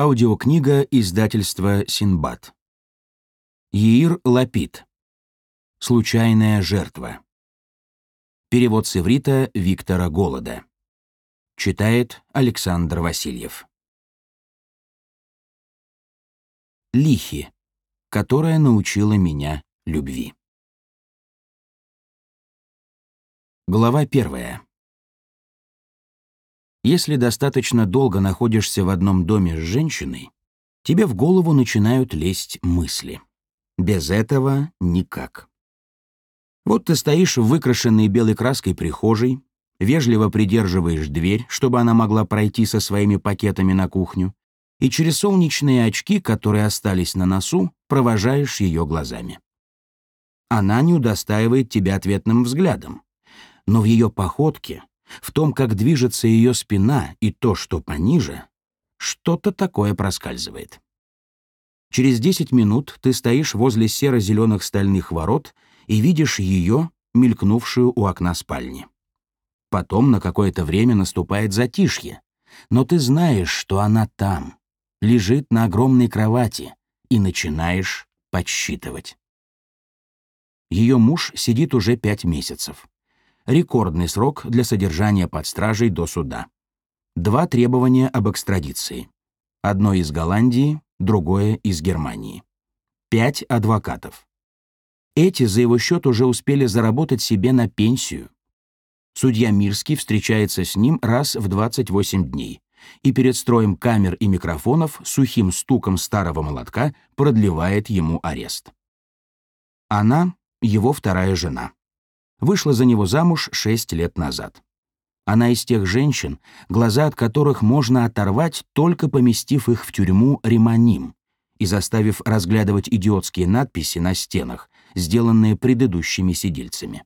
Аудиокнига издательства «Синбад». Еир Лапид. «Случайная жертва». Перевод с иврита Виктора Голода. Читает Александр Васильев. Лихи, которая научила меня любви. Глава первая. Если достаточно долго находишься в одном доме с женщиной, тебе в голову начинают лезть мысли. Без этого никак. Вот ты стоишь в выкрашенной белой краской прихожей, вежливо придерживаешь дверь, чтобы она могла пройти со своими пакетами на кухню, и через солнечные очки, которые остались на носу, провожаешь ее глазами. Она не удостаивает тебя ответным взглядом, но в ее походке в том, как движется ее спина и то, что пониже, что-то такое проскальзывает. Через 10 минут ты стоишь возле серо-зеленых стальных ворот и видишь ее, мелькнувшую у окна спальни. Потом на какое-то время наступает затишье, но ты знаешь, что она там, лежит на огромной кровати, и начинаешь подсчитывать. Ее муж сидит уже пять месяцев рекордный срок для содержания под стражей до суда. Два требования об экстрадиции. Одно из Голландии, другое из Германии. Пять адвокатов. Эти за его счет уже успели заработать себе на пенсию. Судья Мирский встречается с ним раз в 28 дней и перед строем камер и микрофонов сухим стуком старого молотка продлевает ему арест. Она — его вторая жена вышла за него замуж шесть лет назад. Она из тех женщин, глаза от которых можно оторвать, только поместив их в тюрьму реманим и заставив разглядывать идиотские надписи на стенах, сделанные предыдущими сидельцами.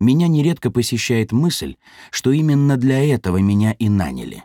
Меня нередко посещает мысль, что именно для этого меня и наняли.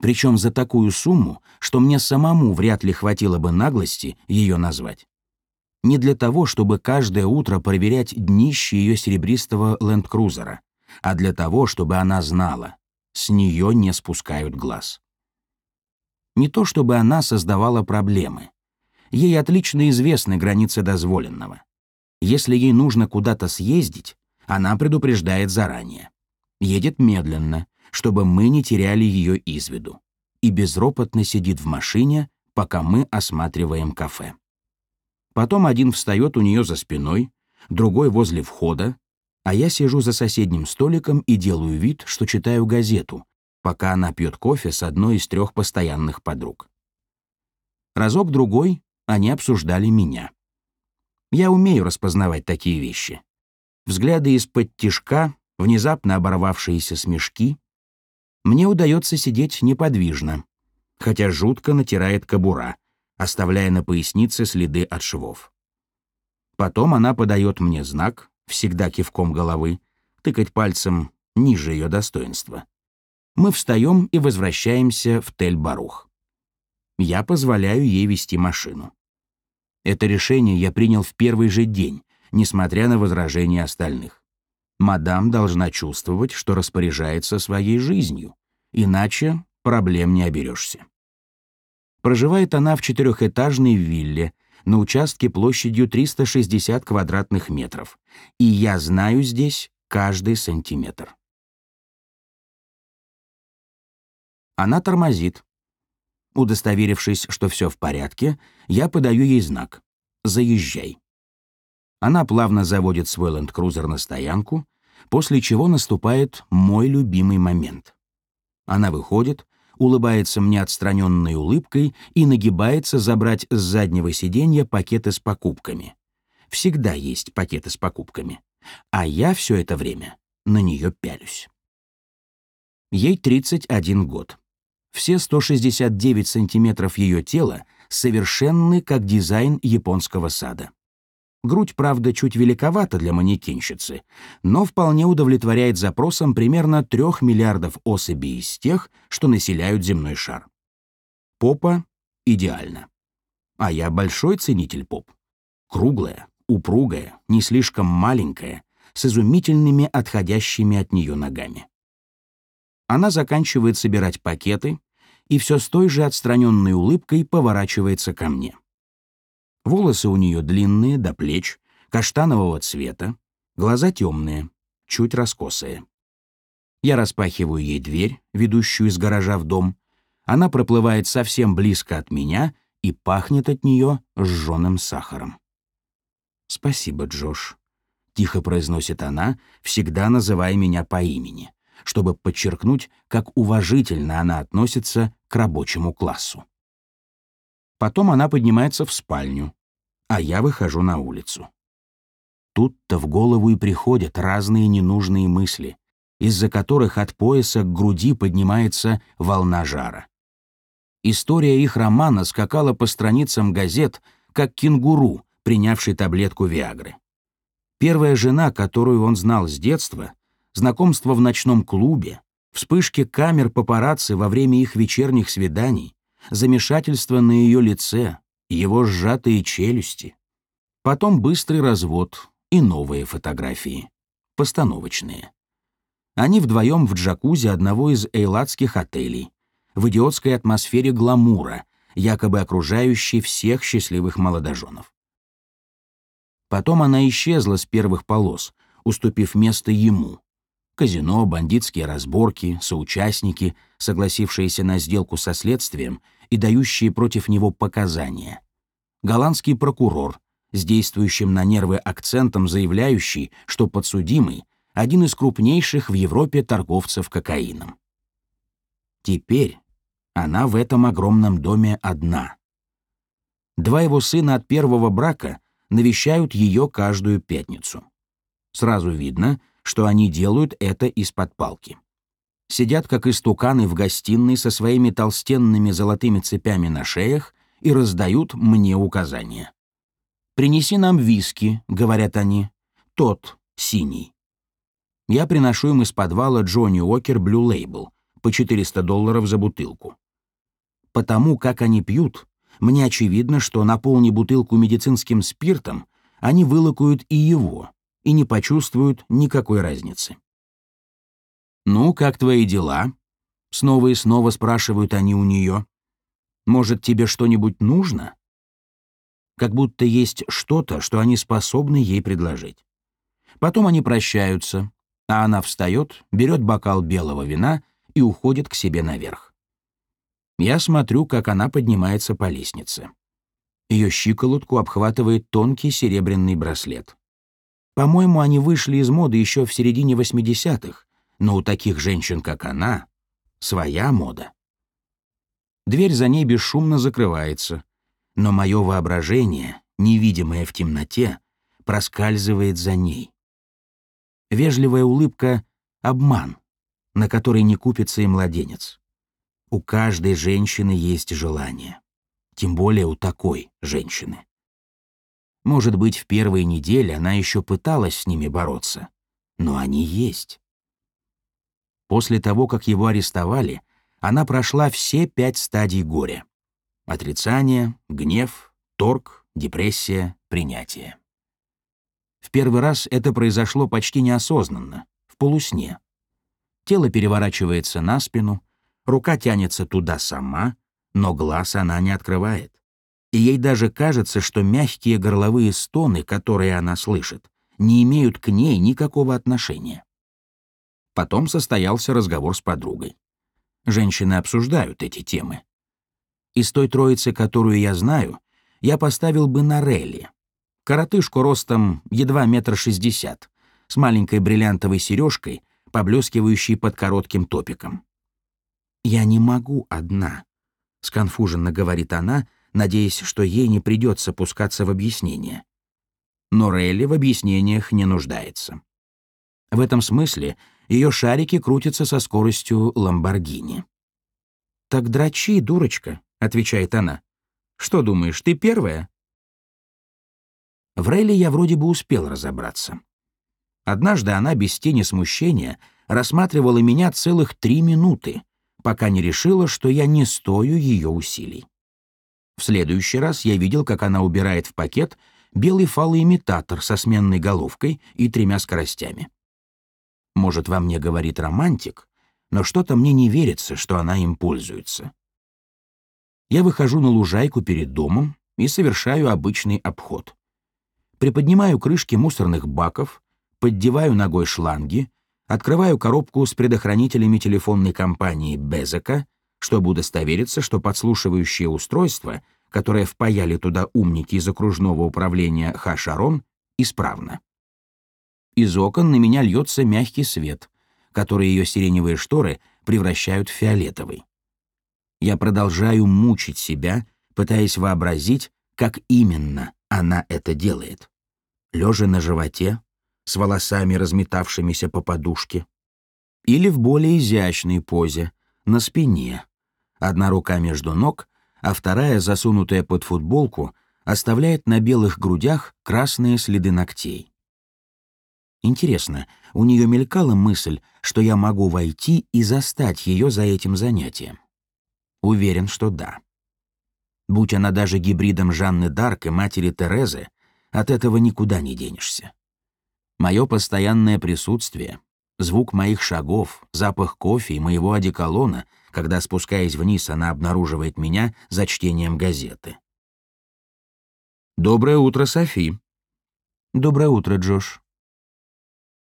Причем за такую сумму, что мне самому вряд ли хватило бы наглости ее назвать не для того, чтобы каждое утро проверять днище ее серебристого ленд-крузера, а для того, чтобы она знала, с нее не спускают глаз. Не то чтобы она создавала проблемы. Ей отлично известны границы дозволенного. Если ей нужно куда-то съездить, она предупреждает заранее. Едет медленно, чтобы мы не теряли ее из виду, и безропотно сидит в машине, пока мы осматриваем кафе. Потом один встает у нее за спиной, другой возле входа, а я сижу за соседним столиком и делаю вид, что читаю газету, пока она пьет кофе с одной из трех постоянных подруг. Разок-другой они обсуждали меня. Я умею распознавать такие вещи. Взгляды из-под тишка, внезапно оборвавшиеся смешки. Мне удается сидеть неподвижно, хотя жутко натирает кобура, оставляя на пояснице следы от швов. Потом она подает мне знак, всегда кивком головы, тыкать пальцем ниже ее достоинства. Мы встаем и возвращаемся в Тель-Барух. Я позволяю ей вести машину. Это решение я принял в первый же день, несмотря на возражения остальных. Мадам должна чувствовать, что распоряжается своей жизнью, иначе проблем не оберешься. Проживает она в четырехэтажной вилле на участке площадью 360 квадратных метров, и я знаю здесь каждый сантиметр. Она тормозит. Удостоверившись, что все в порядке, я подаю ей знак «Заезжай». Она плавно заводит свой ленд-крузер на стоянку, после чего наступает мой любимый момент. Она выходит, улыбается мне отстраненной улыбкой и нагибается забрать с заднего сиденья пакеты с покупками. Всегда есть пакеты с покупками. А я все это время на нее пялюсь. Ей 31 год. Все 169 сантиметров ее тела совершенны как дизайн японского сада. Грудь, правда, чуть великовата для манекенщицы, но вполне удовлетворяет запросам примерно трех миллиардов особей из тех, что населяют земной шар. Попа идеально. А я большой ценитель поп. Круглая, упругая, не слишком маленькая, с изумительными отходящими от нее ногами. Она заканчивает собирать пакеты, и все с той же отстраненной улыбкой поворачивается ко мне. Волосы у нее длинные, до плеч, каштанового цвета, глаза темные, чуть раскосые. Я распахиваю ей дверь, ведущую из гаража в дом. Она проплывает совсем близко от меня и пахнет от нее сжженным сахаром. «Спасибо, Джош», — тихо произносит она, всегда называя меня по имени, чтобы подчеркнуть, как уважительно она относится к рабочему классу. Потом она поднимается в спальню, а я выхожу на улицу. Тут-то в голову и приходят разные ненужные мысли, из-за которых от пояса к груди поднимается волна жара. История их романа скакала по страницам газет, как кенгуру, принявший таблетку Виагры. Первая жена, которую он знал с детства, знакомство в ночном клубе, вспышки камер папарацци во время их вечерних свиданий, замешательство на ее лице, его сжатые челюсти. Потом быстрый развод и новые фотографии, постановочные. Они вдвоем в джакузи одного из эйлатских отелей, в идиотской атмосфере гламура, якобы окружающей всех счастливых молодоженов. Потом она исчезла с первых полос, уступив место ему. Казино, бандитские разборки, соучастники, согласившиеся на сделку со следствием и дающие против него показания. Голландский прокурор, с действующим на нервы акцентом заявляющий, что подсудимый — один из крупнейших в Европе торговцев кокаином. Теперь она в этом огромном доме одна. Два его сына от первого брака навещают ее каждую пятницу. Сразу видно, что они делают это из-под палки. Сидят как истуканы в гостиной со своими толстенными золотыми цепями на шеях и раздают мне указания. «Принеси нам виски», — говорят они. «Тот, синий». Я приношу им из подвала Джонни Уокер Блю Лейбл по 400 долларов за бутылку. Потому как они пьют, мне очевидно, что наполни бутылку медицинским спиртом, они вылакуют и его, и не почувствуют никакой разницы. «Ну, как твои дела?» Снова и снова спрашивают они у нее. «Может, тебе что-нибудь нужно?» как будто есть что-то, что они способны ей предложить. Потом они прощаются, а она встает, берет бокал белого вина и уходит к себе наверх. Я смотрю, как она поднимается по лестнице. Ее щиколотку обхватывает тонкий серебряный браслет. По-моему, они вышли из моды еще в середине 80-х, но у таких женщин, как она, своя мода. Дверь за ней бесшумно закрывается, но мое воображение, невидимое в темноте, проскальзывает за ней. Вежливая улыбка — обман, на который не купится и младенец. У каждой женщины есть желание, тем более у такой женщины. Может быть, в первые недели она еще пыталась с ними бороться, но они есть. После того, как его арестовали, она прошла все пять стадий горя. Отрицание, гнев, торг, депрессия, принятие. В первый раз это произошло почти неосознанно, в полусне. Тело переворачивается на спину, рука тянется туда сама, но глаз она не открывает. И ей даже кажется, что мягкие горловые стоны, которые она слышит, не имеют к ней никакого отношения. Потом состоялся разговор с подругой. Женщины обсуждают эти темы. Из той троицы, которую я знаю, я поставил бы на Релли. Коротышку ростом едва метр шестьдесят, с маленькой бриллиантовой сережкой, поблескивающей под коротким топиком. «Я не могу одна», — сконфуженно говорит она, надеясь, что ей не придется пускаться в объяснение. Но Релли в объяснениях не нуждается. В этом смысле ее шарики крутятся со скоростью Ламборгини. «Так дрочи, дурочка», отвечает она. «Что думаешь, ты первая?» В Рейли я вроде бы успел разобраться. Однажды она без тени смущения рассматривала меня целых три минуты, пока не решила, что я не стою ее усилий. В следующий раз я видел, как она убирает в пакет белый фалоимитатор со сменной головкой и тремя скоростями. Может, во мне говорит романтик, но что-то мне не верится, что она им пользуется. Я выхожу на лужайку перед домом и совершаю обычный обход. Приподнимаю крышки мусорных баков, поддеваю ногой шланги, открываю коробку с предохранителями телефонной компании Безека, чтобы удостовериться, что подслушивающее устройство, которое впаяли туда умники из окружного управления Хашарон, исправно. Из окон на меня льется мягкий свет, который ее сиреневые шторы превращают в фиолетовый. Я продолжаю мучить себя, пытаясь вообразить, как именно она это делает. Лежа на животе, с волосами, разметавшимися по подушке. Или в более изящной позе, на спине. Одна рука между ног, а вторая, засунутая под футболку, оставляет на белых грудях красные следы ногтей. Интересно, у нее мелькала мысль, что я могу войти и застать ее за этим занятием. Уверен, что да. Будь она даже гибридом Жанны Дарк и матери Терезы, от этого никуда не денешься. Мое постоянное присутствие, звук моих шагов, запах кофе и моего одеколона, когда, спускаясь вниз, она обнаруживает меня за чтением газеты. «Доброе утро, Софи». «Доброе утро, Джош».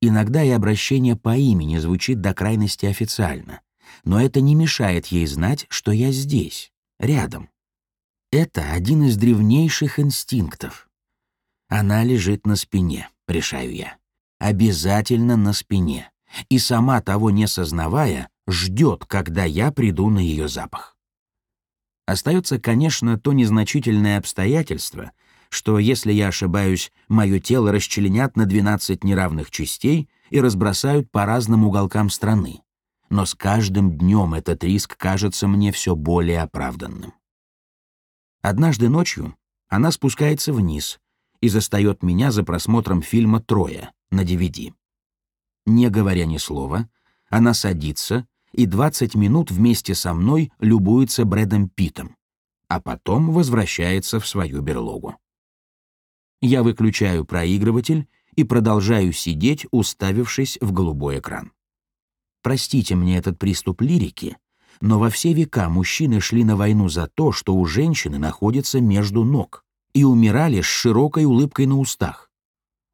Иногда и обращение по имени звучит до крайности официально, но это не мешает ей знать, что я здесь, рядом. Это один из древнейших инстинктов. Она лежит на спине, решаю я. Обязательно на спине. И сама того не сознавая, ждет, когда я приду на ее запах. Остается, конечно, то незначительное обстоятельство, что, если я ошибаюсь, мое тело расчленят на 12 неравных частей и разбросают по разным уголкам страны. Но с каждым днем этот риск кажется мне все более оправданным. Однажды ночью она спускается вниз и застает меня за просмотром фильма «Трое» на DVD. Не говоря ни слова, она садится и 20 минут вместе со мной любуется Брэдом Питом, а потом возвращается в свою берлогу. Я выключаю проигрыватель и продолжаю сидеть, уставившись в голубой экран. Простите мне этот приступ лирики, но во все века мужчины шли на войну за то, что у женщины находится между ног, и умирали с широкой улыбкой на устах.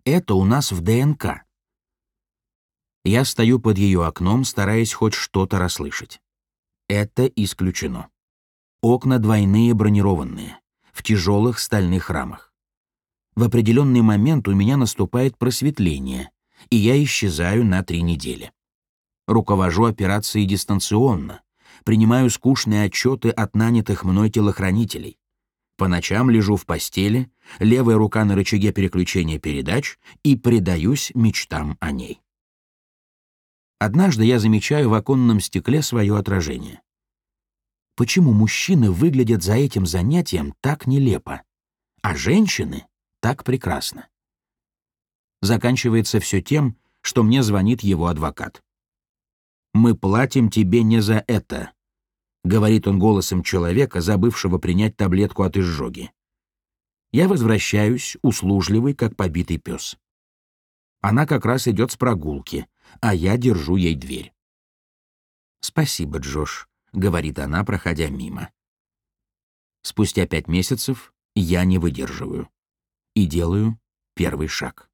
Это у нас в ДНК. Я стою под ее окном, стараясь хоть что-то расслышать. Это исключено. Окна двойные бронированные, в тяжелых стальных рамах. В определенный момент у меня наступает просветление, и я исчезаю на три недели. Руковожу операцией дистанционно, принимаю скучные отчеты от нанятых мной телохранителей. По ночам лежу в постели, левая рука на рычаге переключения передач и предаюсь мечтам о ней. Однажды я замечаю в оконном стекле свое отражение. Почему мужчины выглядят за этим занятием так нелепо, а женщины так прекрасно. Заканчивается все тем, что мне звонит его адвокат. «Мы платим тебе не за это», — говорит он голосом человека, забывшего принять таблетку от изжоги. Я возвращаюсь, услужливый, как побитый пес. Она как раз идет с прогулки, а я держу ей дверь. «Спасибо, Джош», — говорит она, проходя мимо. Спустя пять месяцев я не выдерживаю и делаю первый шаг.